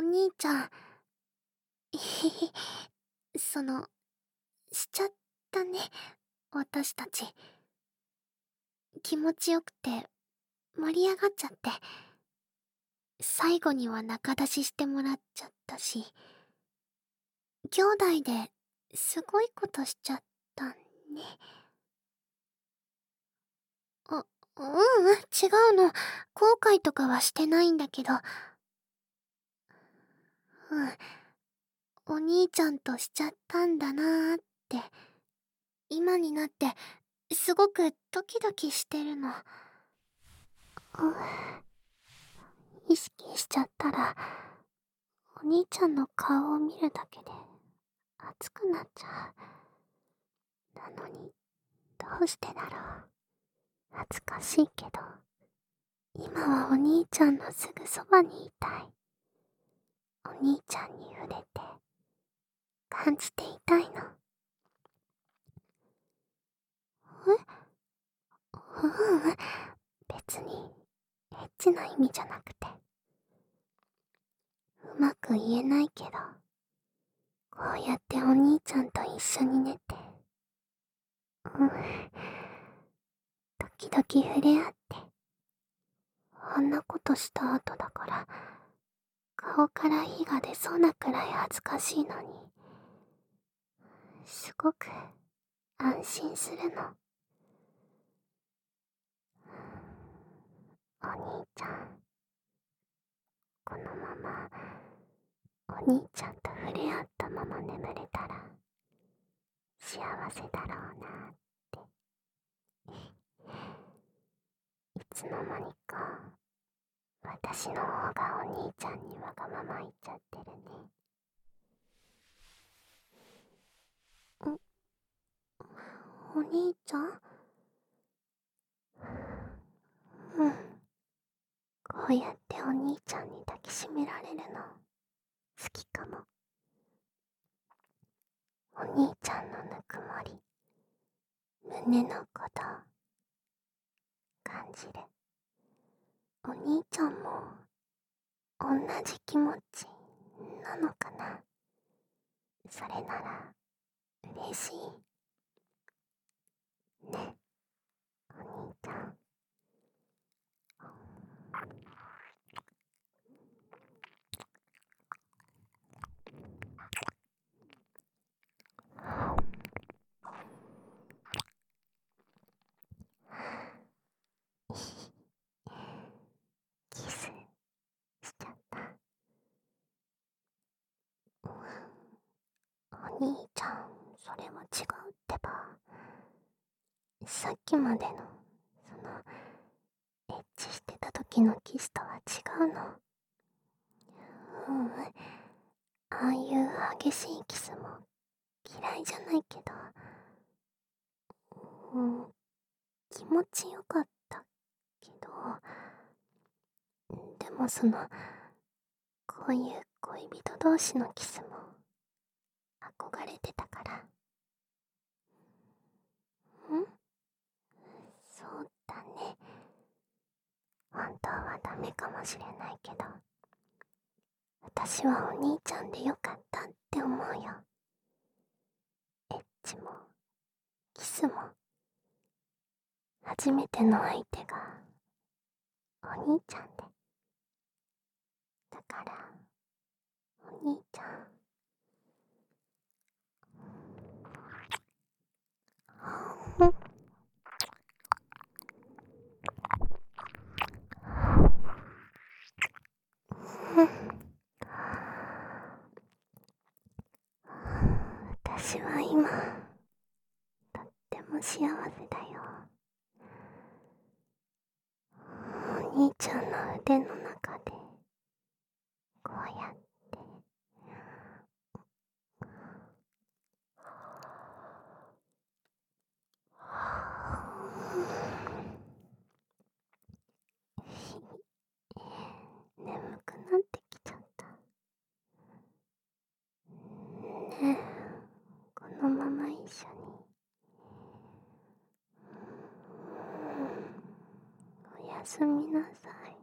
お兄ちゃん。その、しちゃったね、私たち。気持ちよくて、盛り上がっちゃって。最後には仲出ししてもらっちゃったし、兄弟ですごいことしちゃったね。あ、ううん、違うの。後悔とかはしてないんだけど。うん。お兄ちゃんとしちゃったんだなーって、今になって、すごくドキドキしてるの。うん意識しちゃったら、お兄ちゃんの顔を見るだけで、熱くなっちゃう。なのに、どうしてだろう。恥ずかしいけど、今はお兄ちゃんのすぐそばにいたい。お兄ちゃんに触れて、感じていたいの。え？ううん、別に、エッチな意味じゃなくて。うまく言えないけど、こうやってお兄ちゃんと一緒に寝て、うん、時々触れ合って、あんなことした後だから、顔から火が出そうなくらい恥ずかしいのに、すごく安心するの。お兄ちゃん、このまま、お兄ちゃんと触れ合ったまま眠れたら、幸せだろうなって。いつの間にか、私の方がお兄ちゃんにわがまま言っちゃってるね。お兄ちゃん？うん。こうやってお兄ちゃんに抱きしめられるの、好きかも。お兄ちゃんのぬくもり、胸のこと感じる。お兄ちゃんも、同じ気持ちなのかな？それなら、嬉しい。ねお兄ちゃんキスしちゃったお兄ちゃんそれは違うってば。さっきまでのそのエッチしてた時のキスとは違うの。うん。ああいう激しいキスも嫌いじゃないけど。うん。気持ちよかったけど。でもそのこういう恋人同士のキスも憧れてたからんそうだね本当はダメかもしれないけど私はお兄ちゃんでよかったって思うよ。エッチもキスも初めての相手がお兄ちゃんで。だからお兄ちゃん私は今とっても幸せだよ。お兄ちゃんの腕の中でこうやってすみなさい。